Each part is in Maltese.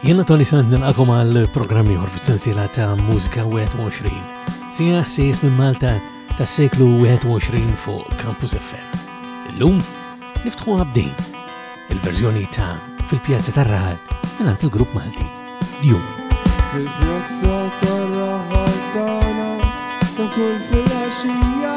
Jena Tony Sant nilqakom għal programmi ieħor fis-sensiela ta' Mużika 21. Sija ħsies minn Malta tas-seklu 21 fuq Campus FM. Illum niftħu għabdin il-verżjoni ta' fil-pjazza tar-raħal minn il-grupp Malti Djum. Fil-pjazza tar-raħal tana ta' kull fil-għaxija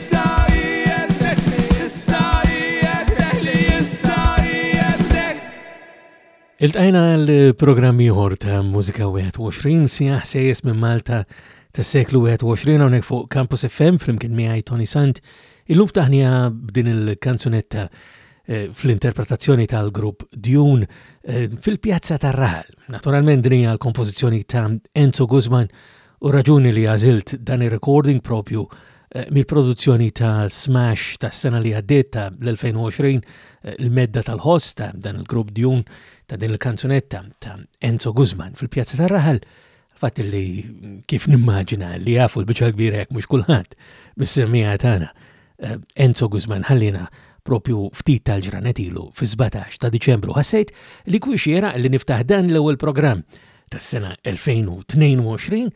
Iltqajna għal programm ieħor ta' Mużika 21 sija ħsejjes minn Malta tas-seklu 21 hawnhekk fuq Campus FM flimkien miegħi Tony Sant. Illum ftaħnija b'din il-kanzunetta eh, fl-interpretazzjoni tal-grupp Dune eh, fil-Pjazza tar-Raħal. Naturalment din hija l-kompożizzjoni ta' Enzo Guzman U r-raġuni li għażilt dan ir-recording propju mill-produzzjoni ta' Smash tas-sena li għaddiet ta' l-2020 l-medda tal-ħoss ta' dan il-grupp djun ta' din il-kanzunetta ta' Enzo Guzman fil-Pjazza tar-Raħal fatt li kif nimmaġina li jafu l-biċċa kbira jekk mhux kulħadd mis-semmija tagħna eh, Enzo Guzman ħallina propju ftit tal-ġranet ilu fi 17 ta' Diċembru. Ħassejt li kun xiera li niftaħ dan l-ewwel programm tas-sena 2022,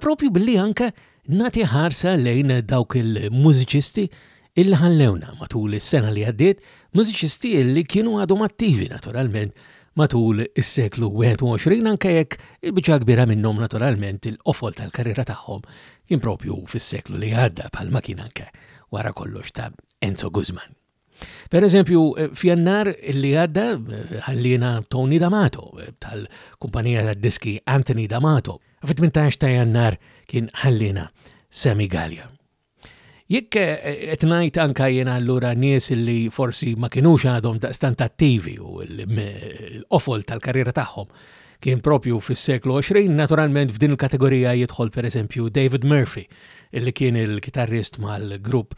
propju billi anke nagħti ħarsa lejn dawk il-mużiċisti illi ħallewna matul is-sena li għaddiet, mużiċisti illi kienu għadhom attivi naturalment matul is-seklu 21 anke jekk il-biċċa kbira minnhom naturalment il-qofol tal-karriera tagħhom kien propju fis-seklu li għadda bħalma kien anke wara kollox ta' Enzo Guzman. Per eżempju, f'jannar li għadda ħallina Tony D'Amato tal-kumpanija ta' diski Anthony D'Amato. Fit-18 ta' jannar kien ħallina Sammy Gallia. Jekk qed ngħid anka jiena allura nies li forsi ma kinux għadhom daqstant attivi u l-qofol tal-karriera tagħhom kien propju fis-seklu 20, naturalment f'din il-kategorija jidħol per eżempju David Murphy, li kien il-kitarrist mal-grupp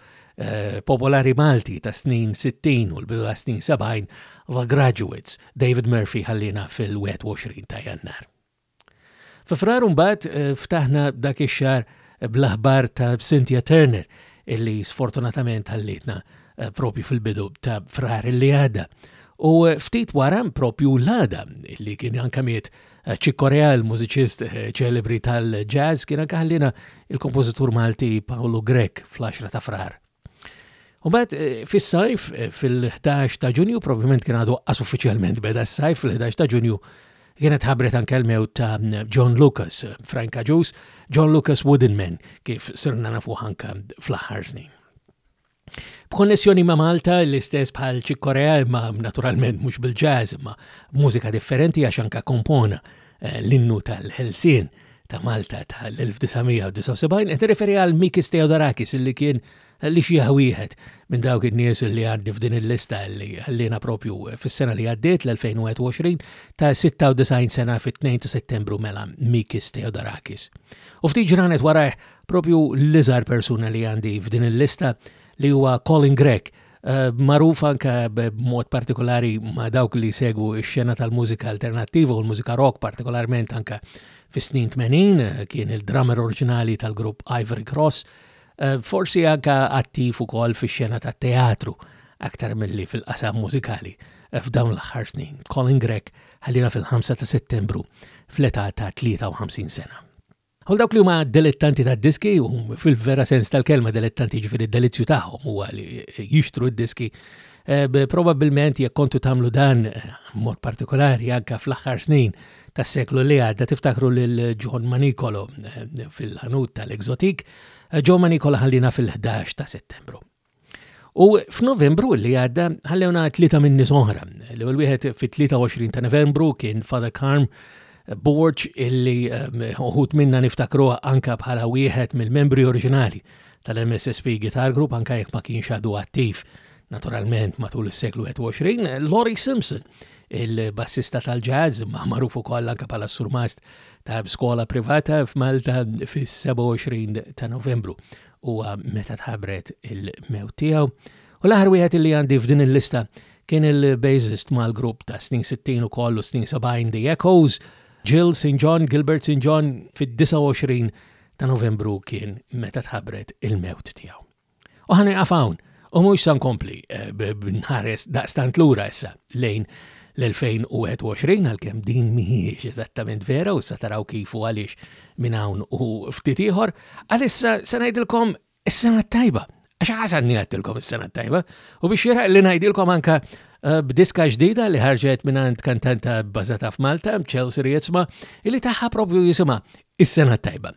popolari Malti ta' snin 60 u l-bidu ta' snin 70, The Graduates, David Murphy ħallina fil-21 ta' Jannar. Fi frar mbagħad eh, ftaħna dak ix-xar bl-aħbar ta' Cynthia Turner illi sfortunatament ħallitna eh, propju fil-bidu ta' frar illi għadda. U eh, ftit wara propju l-għada illi kien anka miet Chick Corea, il-mużiċist eh, ċelebri tal-jazz, kien anke ħallina il-kompożitur Malti Paolo Grek fl-10 ta' frar. U bat eh, fis-sajf eh, fil-11 ta' Ġunju, probabbilment kien għadu qas uffiċjalment beda s-sajf fil-11 ta' Ġunju kienet ħabret anke l-mew ta' John Lucas, Frank Aġus, John Lucas Woodenman, kif sirna nafu ħanka fl-aħħar snin. B'konnessjoni ma' Malta, l-istess bħal Ċikkorea, imma naturalment mhux bil-jazz, imma b'mużika differenti għax anka kompona eh, l-innu tal-Helsien ta' Malta tal-1979 qed referi għal Mikis Theodorakis li kien li xi wieħed minn dawk in-nies li għandi f'din il-lista li ħallina propju fis-sena li għaddiet l-2021 ta' 96 sena fit-2 ta' Settembru mela Mikis Theodorakis. U ftit ġranet warajh Propju l-iżgħar persuna li għandi f'din il-lista li huwa Colin Grech, eh, magħruf anke b'mod partikolari ma' dawk li segwu x-xena tal-mużika alternattiva u l-mużika rock partikolarment anke fis-snin 80 eh, kien il-drummer oriġinali tal-grupp Ivory Cross, eh, forsi anke attiv ukoll fix-xena tat-teatru aktar milli fil-qasam mużikali f'dawn l-aħħar snin. Colin Grech ħallina fil-5 ta' Settembru fl-età ta' 53 sena. Għal dawk li huma dilettanti ta' diski, u fil-vera sens tal-kelma dilettanti ġifiri delizzju tagħhom huwa li jixtru d-diski, eh, probabbilment jekk kontu tagħmlu dan eh, mod partikolari anke fl-aħħar snin tas-seklu li għadda tiftakru lil John Manicolo eh, fil-ħanut tal-Exotik, John Manicolo ħallina fil-11 ta' Settembru. U f'Novembru li għadda ħallewna tlieta minn nies oħra. L-ewwel wieħed fit-23 ta' Novembru kien Father Karm Borġ illi ehm, uħut minna niftakru anka bħala wieħed mill-membri oriġinali tal-MSSP Guitar Group anka jekk ma kienx għadu attiv naturalment matul is-seklu 21, Lori Simpson il-bassista tal-jazz ma magħruf ukoll anka bħala surmast ta' skola privata f'Malta fis-27 ta' Novembru. huwa meta tħabbret il-mewt tiegħu. U l-aħħar wieħed li għandi f'din il-lista kien il-bassist mal-grupp ta' snin 60 u kollu snin 70 The Echoes, Jill St. John, Gilbert St. John fid-29 ta' Novembru kien meta tħabbret il-mewt tiegħu. U ħanin hawn U mhux se nkompli nħares daqstant lura issa lejn l-2021 għalkemm din mhijiex eżattament vera u issa taraw kif u għaliex minn hawn u ftit ieħor, għalissa se ngħidilkom is-sena t-tajba. Għax ħasadni għattilkom is-sena t-tajba u biex jiraq li ngħidilkom anka eh, b'diska ġdida li ħarġet minn għand kantanta bbażata f'Malta, Chelsea Rietzma, li taħħa propju jisimha is-sena t-tajba.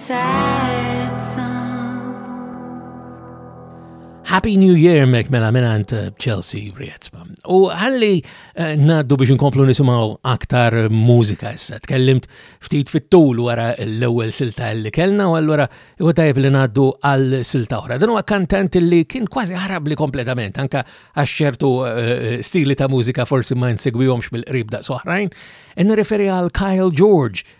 Happy New Year mek mela minant eh, Chelsea Rietzma. U għalli eh, naddu biex nkomplu nisimaw aktar mużika issa. Tkellimt ftit fit-tul wara l-ewwel silta li kellna u allura huwa tajjeb li naddu għal silta oħra. Dan huwa kantant li kien kważi ħarabli kompletament anka għax ċertu eh, stili ta' mużika forsi ma nsegwihomx mill-qrib da' soħrajn. Nirreferi għal Kyle George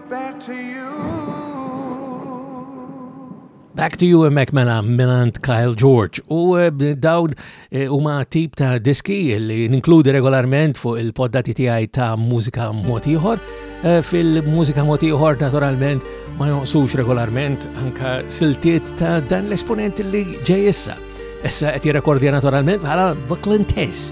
Back to you. Back to you emmek mela minant Kyle George u eh, dawn eh, huma tip ta' diski li ninkludi regolarment fuq il-poddati tiegħi ta' mużika motiħor eh, fil-mużika motiħor naturalment ma jonqsux regolarment anka siltiet ta' dan l-esponent li ġej issa. Issa qed jirrekordja naturalment bħala Brooklyn Tess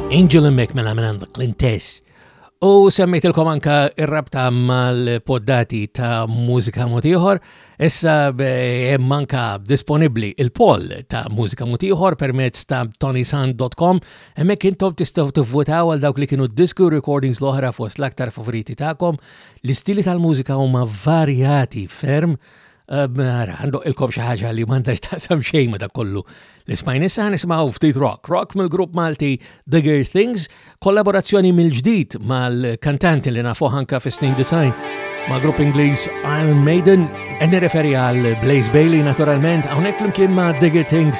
Angel emmek mela minn għandha Clintess. U semmejtilkom anka ir-rabta mal-poddati ta' mużika motiħor, issa hemm anka disponibbli il-poll ta' mużika motiħor permezz ta' tonisan.com, hemmhekk intom tistgħu tivvutaw għal dawk li kienu disku recordings l-oħra fost l-aktar favoriti tagħkom. L-istili tal-mużika huma varjati ferm Għara, għandoqilkom xi ħaġa li m'għandax taqsam xejn ma' dak kollu. L-ismajn issa nisimgħu ftit rock, rock mill-grupp Malti The Gear Things, kollaborazzjoni mill-ġdid mal-kantanti li nafu ħanka fis-snin design ma' grupp Ingliż Iron Maiden, qed nirreferi għal Blaze Bailey naturalment, hawnhekk flimkien ma' The Gear Things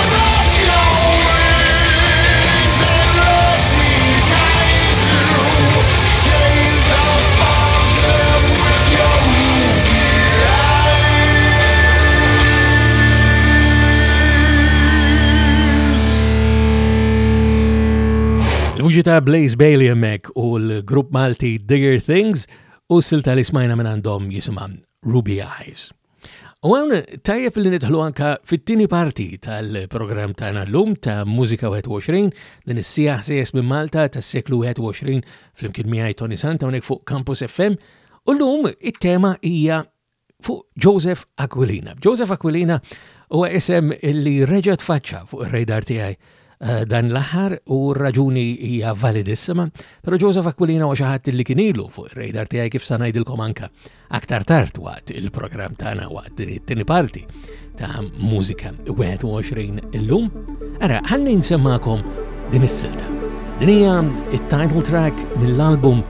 Vuċi ta' Blaze Bailey emmek u l-grupp Malti Digger Things u s-silta li smajna minn għandhom jisima Ruby Eyes. U għawn tajjeb li nidħlu anka fit-tieni parti tal-programm tagħna llum ta' Mużika 21 din is-sija ħsejjes minn Malta tas-seklu 21 flimkien miegħi Tony Santa hawnhekk fuq Campus FM u llum it-tema hija fuq Joseph Aquilina. Joseph Aquilina huwa isem li reġa' tfaċċa fuq ir-radar tiegħi Eh, dan l-aħħar u r-raġuni hija validissima, però Joseph Aquilina huwa xi ħadd li kien ilu fuq ir-radar tiegħi kif sa ngħidilkom anka aktar tard waqt il-programm tagħna waqt din it-tieni parti ta' mużika 21 illum. Ara, ħalli nsemmakom din is-silta. Din hija it-title track mill-album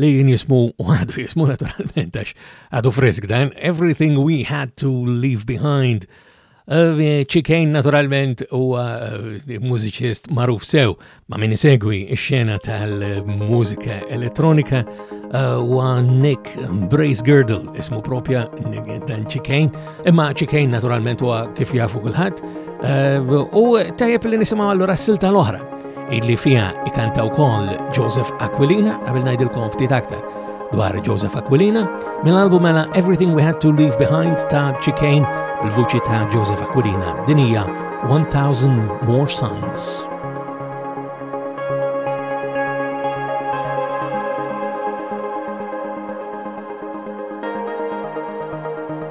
li jien jismu u għadu jismu naturalment għax għadu frisk dan, Everything We Had to Leave Behind. Ċikejn eh, naturalment u eh, mużiċist maruf sew ma min segwi xena tal-mużika elettronika eh, u Nick Brace Girdle ismu propja dan ċikejn imma ċikejn naturalment u kif jafu kulħadd u tajjeb li nisimgħu allura s-silta l-oħra illi fiha ikanta wkoll Joseph Aquilina, qabel ngħidilkom ftit aktar dwar Joseph Aquilina, mill-album mela Everything We Had to Leave Behind ta' Chicane bil-vuċi ta' Joseph Aquilina. Din hija 1000 More Songs.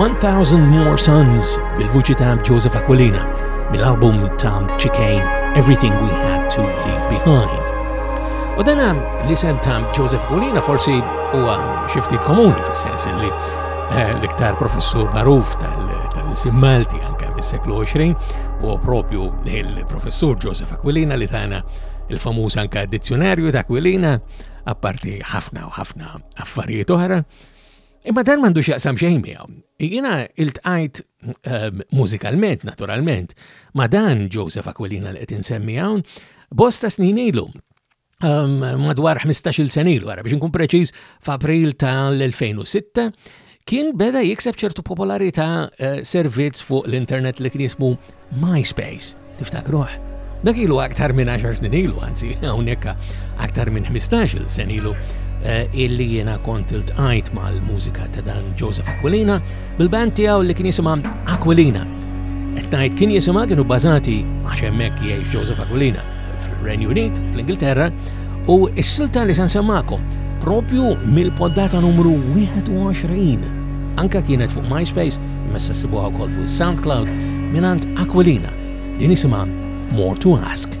One Thousand More Sons bil-vuċi ta' Joseph Aquilina mill-album ta' Chicane Everything We Had to Leave Behind. U dana l-isem ta' Joseph Aquilina forsi huwa xifti komuni fis-sens li Eh, l-iktar professur magħruf tal-insim Malti anke mis-seklu 20 u propju il-professur Joseph Aquilina li tana il-famuż anke dizzjonarju ta' Aquilina apparti ħafna u ħafna affarijiet oħra. Imma dan m'għandux jaqsam xejn miegħu. Jiena iltqajt ehm, mużikalment naturalment ma' dan Joseph Aquilina li qed insemmi hawn bosta snin ilu um, madwar 15-il senilu, għara biex nkun preċiż f'April tal-2006, kien beda jikseb ċertu popolarità uh, servizz fuq l-internet li kien jismu MySpace, tiftakruħ. Dak ilu aktar minn 10 snin ilu, anzi, hawnhekk aktar minn 15-il senilu. ilu Eh, illi jena kont il-tqajt mal-mużika ta' dan Joseph Aquilina bil-band tiegħu li kien jisimha Aquilina. Qed ngħid kien jisimha kienu bażati għax hemmhekk jgħix Joseph Aquilina. fir-Renju Unit, fl-Ingilterra, u s-silta li se nsemmakom propju mill-poddata numru 21. Anka kienet fuq MySpace, imma se sibuha wkoll fuq SoundCloud minant Aquilina. Din isimha More to Ask.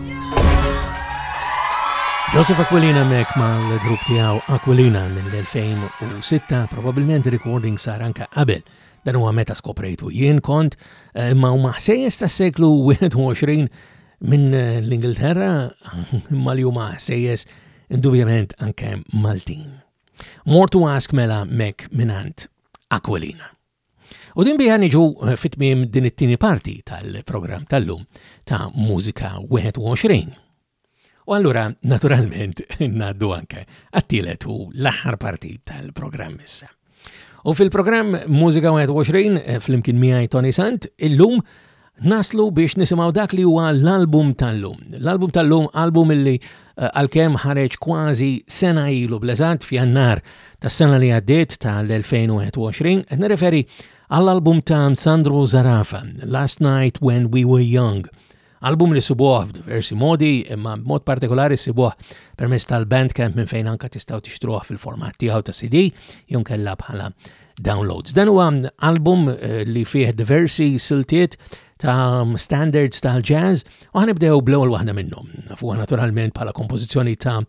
Joseph Aquilina mek mal-grupp tiegħu Aquilina mill-2006, probabbilment recording sar anka qabel dan huwa meta skoprejtu jien kont, eh, imma huma ħsejjes tas-seklu 21 minn eh, l-Ingilterra imma li huma ħsejjes indubjament anke Maltin. More to ask mela mek minant Aquilina. U din biha niġu fit-tmiem din it-tieni parti tal-programm tal-lum ta' Mużika 21. U allura, naturalment, naddu anke għattilet u l-aħħar parti tal-programm issa. U fil-programm Mużika 21 fl-imkien miegħi Tony Sant, illum Naslu biex nisimgħu dak li huwa l-album tal-lum. L-album tal-lum album illi eh, għalkemm ħareġ kważi sena ilu bl-eżatt f'Jannar tas-sena li għaddiet tal-2021, qed nirreferi għall-album ta' Sandro Zarafa, Last Night When We Were Young. Album li sibuħ f'diversi modi, imma mod partikolari sibuħ permezz tal-bandcamp minn fejn anka tistgħu tixtruħ fil-format tiegħu ta' CD, jew kella bħala downloads. Dan huwa album eh, li fih diversi siltiet ta' standards tal-jazz u ħanibdew bl-ewwel waħda minnhom. Fuha naturalment bħala kompożizzjoni ta'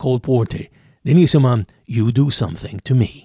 Cole Porter. Din jisimha You Do Something to Me.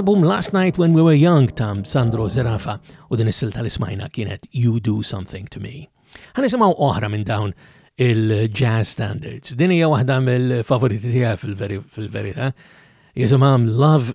L-album Last Night When We Were Young ta' Sandro Zerafa u din is-silta li smajna kienet You Do Something To Me. Ħanisimgħu oħra minn dawn il-jazz standards. Din hija waħda mill-favoriti tiegħi fil-verità. Jisimha Love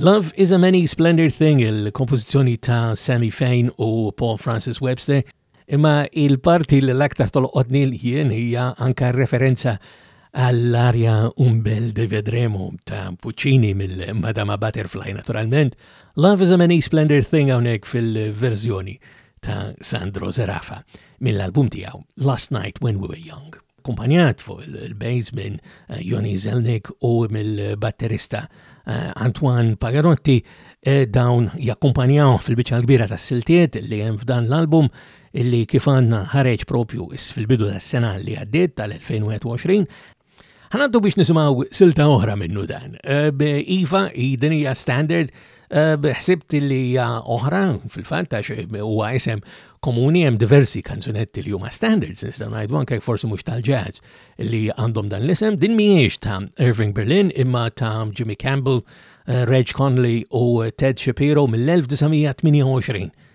Love is a many splendid thing, il-kompożizzjoni ta' Sammy Fain u Paul Francis Webster, imma il-parti li l-aktar tolqotni jien hija anka referenza għall-arja Umbel de Vedremo ta' Puccini mill-Madama Butterfly naturalment, Love is a many splendid thing hawnhekk fil-verżjoni ta' Sandro Zerafa mill-album tiegħu Last Night When We Were Young. Kumpanjat fuq il-bejs minn eh, Joni Zelnik u mill-batterista eh, Antoine Pagarotti eh, dawn jakkumpanjaw fil-biċċa kbira tas-siltiet li hemm f'dan l-album illi kif għandna ħareġ propju fil-bidu tas-sena li għaddiet tal-2021 Għanaddu biex nisimaw silta oħra minnu dan. Iva, id-dinija standard Eh, ħsibt li hija oħra, fil-fatt għax eh, huwa isem komuni hemm diversi kanzunetti li huma standards nistgħu ngħidu anke forsi mhux tal-jazz li għandhom dan l-isem. Din mhijiex ta' Irving Berlin imma ta' Jimmy Campbell, eh, Reg Conley u Ted Shapiro mill-1928.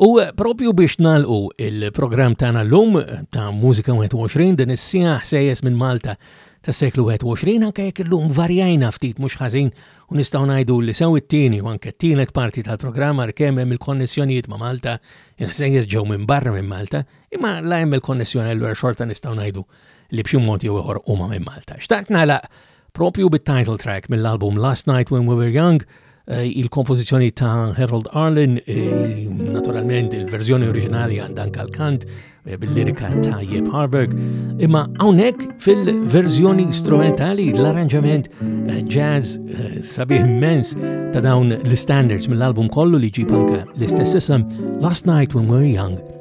U propju biex nalqu il-programm tagħna llum ta' Mużika 21 din is-sija ħsejjes minn Malta tas-seklu 21 anke jekk illum varjajna ftit mhux ħażin u nistgħu ngħidu li sew it-tieni u anke t-tielet parti tal-programm għalkemm hemm il-konnessjonijiet ma' Malta, il-ħsejjes ġew minn barra minn Malta, imma la hemm il-konnessjoni allura xorta nistgħu ngħidu li b'xi mod jew ieħor huma minn Malta. Xtaqt nagħlaq Proprju bit-title track mill-album Last Night When We Were Young, eh, il-kompożizzjoni ta' Harold Arlen, eh, naturalment il-verżjoni oriġinali għandan kal-kant eh, bil-lirika ta' Jeb Harberg, imma hawnhekk fil-verżjoni strumentali l-arranġament jazz sabiħ immens ta' dawn l-standards mill-album kollu li ġib anka l-istess isem Last Night When We Were Young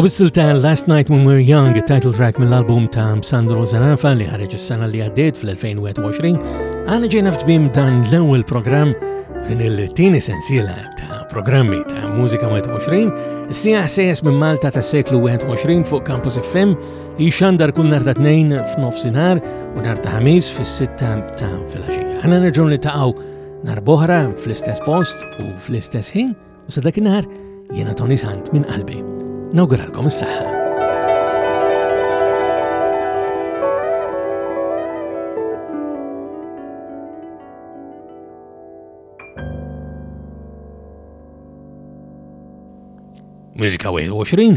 U bissil ta' Last Night When We're Young, title track mill-album ta' Sandro Zarafa li ħareġ is-sena li għaddiet fl-2021, għana ġejna f'tbim dan l-ewwel programm f'din il-tieni sensiela ta' programmi ta' Mużika 21, s-sija ħsejjes minn Malta ta' seklu 21 fuq Campus FM Jixxandar kull nhar ta' tnejn f'nofsinhar u nhar ta' ħamis fis-sitta ta' filgħaxija. Aħna nerġgħu nitaqgħu nhar boħra fl-istess post u fl-istess ħin u sa dak inhar jiena Tony Sant minn qalbi. Nawguralkom is-saħħa. Musica 21